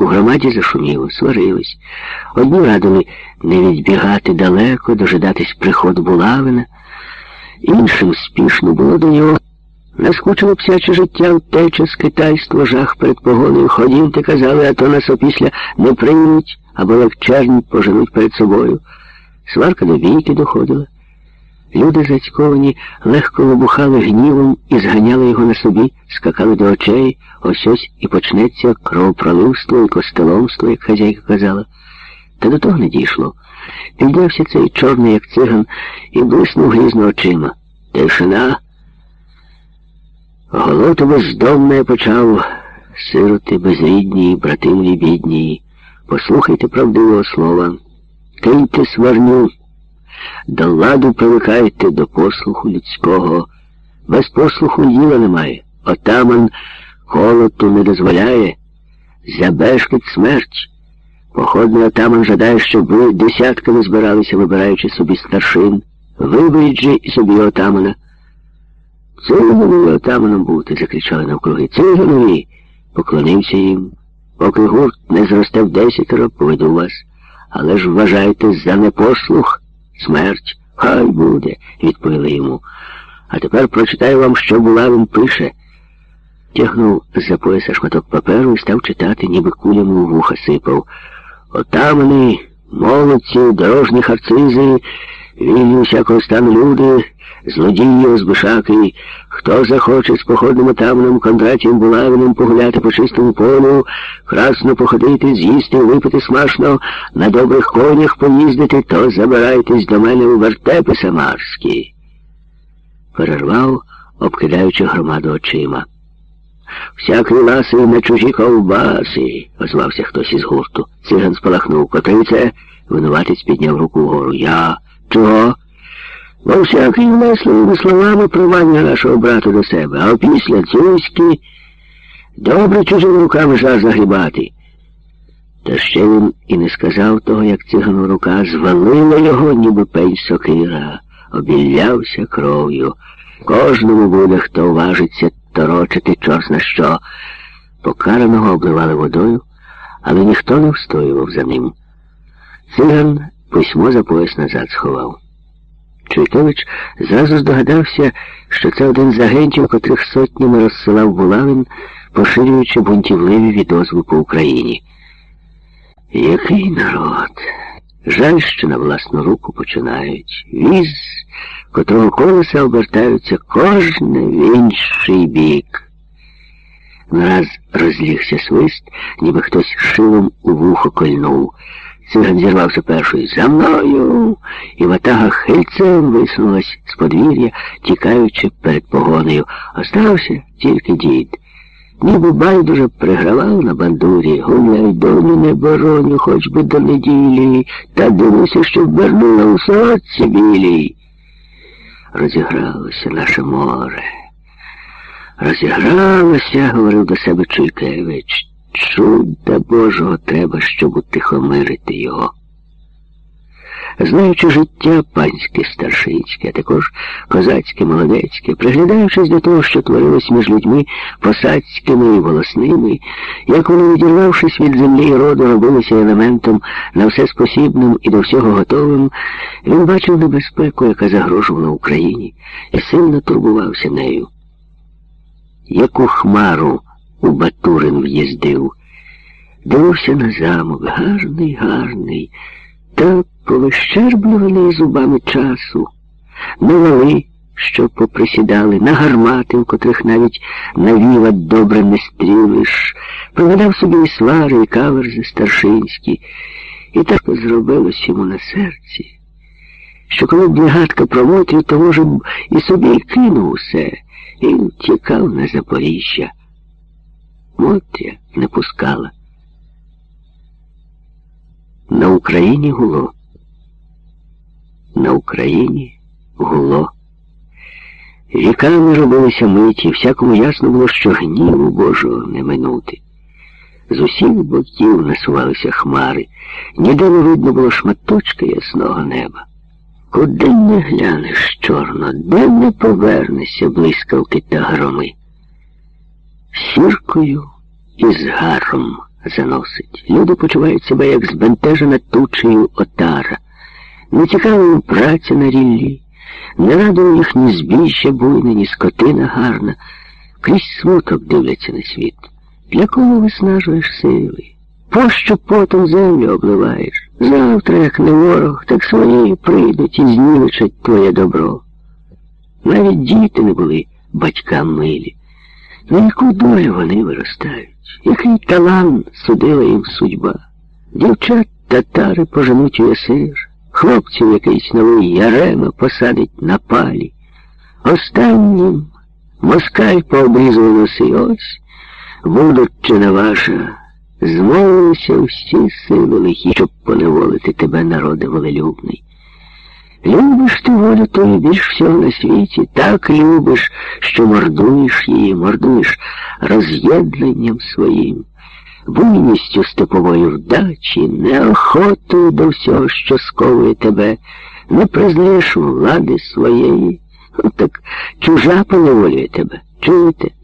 У громаді зашуміло, сварились. Одні радили не відбігати далеко, дожидатись приходу булавина. Іншим спішно було до нього. Наскучило псяче життя, втеча, скитайство, жах перед погоною. Ходімте, казали, а то нас опісля не приймуть або як поженуть перед собою. Сварка до бійки доходила. Люди зацьковані легко вибухали гнівом і зганяли його на собі, скакали до очей, ось ось і почнеться кровопроливство і костеломство, як хазяйка казала. Та до того не дійшло. Піднявся цей чорний, як циган, і блиснув грізно очима. Тишина. Голоти бездомне почав, сироти безрідні, брати мої бідні. Послухайте правдивого слова. Киньте сварню. До ладу привикайте до послуху людського. Без послуху діла немає. Отаман холоту не дозволяє. Забешкать смерть. Походний отаман жадає, щоб ви десятками збиралися, вибираючи собі старшин. Виберіть же собі отамана. Циганові отаманом бути, закричали навкруги. Циганові! Поклонився їм. Поки гурт не зросте в десятеро, поведу вас. Але ж вважайте за непослух. Смерть, хай буде, відповіли йому. А тепер прочитаю вам, що Булавин пише. Тягнув за пояса шматок паперу і став читати, ніби кулями у вуха сипав. Отамани, молодці, дорожні харцизи, вільні усякого стану люди, злодії, озбишаки, хто захоче з походним отаманом Кондратієм Булавиним погуляти по чистому полю, красно походити, з'їсти, випити смачно, на добрих конях поїздити, то забирайтесь до мене у вертепи самарські. Перервав, обкидаючи громаду очима. Всякий ласий на чужі ковбаси, озвався хтось із гурту. Циган спалахнув. Котрий це? Винуватець підняв руку вгору. Я. Чого? Бо всякий влесливими словами провання нашого брата до себе, а після цюськи добре чужими руками жар загрібати. Та ще він і не сказав того, як цигану рука звалила його, ніби пень сокира, обіллявся кров'ю. Кожному буде, хто важиться торочити чорт на що. Покараного обливали водою, але ніхто не встоював за ним. Циган письмо за пояс назад сховав. Чуйкович зразу здогадався, що це один з агентів, котрих сотнями розсилав булавин, поширюючи бунтівливі відозви по Україні. Який народ? Жаль, що на власну руку починають. Віз, котрого колеса обертаються кожне в інший бік. Нараз розлігся свист, ніби хтось шилом у вухо кольнув. Циган зірвався першою за мною, і ватага хильцем висунулась з подвір'я, тікаючи перед погонею. Остався тільки дід. Ніби байдуже пригравав на бандурі, гуляй доню не бороню, хоч би до неділі, та дивися, щоб вернула у сорочці білій. Розігралося наше море. Розігралося, говорив до себе Чуйкевич. Чуда Божого треба, щоб утихомирити його. Знаючи життя панське старшинське, а також козацьке, молодецьке, приглядаючись до того, що творилось між людьми посадськими і волосними, як вони, відірвавшись від землі і роду, робилися елементом на все спосібним і до всього готовим, він бачив небезпеку, яка загрожувала Україні, і сильно турбувався нею. Яку хмару у Батурин в'їздив, дивився на замок, гарний, гарний, та повищерблюваний зубами часу, на вали, що поприсідали, на гармати, в котрих навіть навіва добре не стрілиш, пригадав собі і свари, і каверзи старшинські, і так зробилось йому на серці, що коли б негадка про Мотрю, то, може б, і собі кинув усе, і втікав на Запоріжжя. Мотря не пускала. На Україні гуло. На Україні гуло. Віками робилися миті, всякому ясно було, що гніву Божого не минути. З усіх боків насувалися хмари, ніде не видно було шматочка ясного неба. Куди не глянеш чорно, де не повернешся блискавки та громи. Сіркою і з гаром заносить. Люди почувають себе як збентежена тучею отара. Не цікава праця на ріллі, не радує їх ні збіжжя буйне, ні скотина гарна. Крізь смуток дивляться на світ. Для кого виснажуєш сили? Пощо потом землю обливаєш? Завтра, як не ворог, так свої прийдуть і знівечать твоє добро. Навіть діти не були батькам милі. На яку долю вони виростають? Який талант судила їм судьба? Дівчат татари поженуть у ясир, хлопців якийсь новий ярема посадить на палі. Останнім москаль пообрізав носи ось, будучина ваша, змовилися всі сили лихі, щоб поневолити тебе, народи волелюбний. Любиш ти волю твою більш всього на світі, так любиш, що мордуєш її, мордуєш роз'єднанням своїм, буйністю степової вдачі, неохотою до всього, що сковує тебе, не признаєш влади своєї. Ну, так чужа поневолює тебе. Чуєте?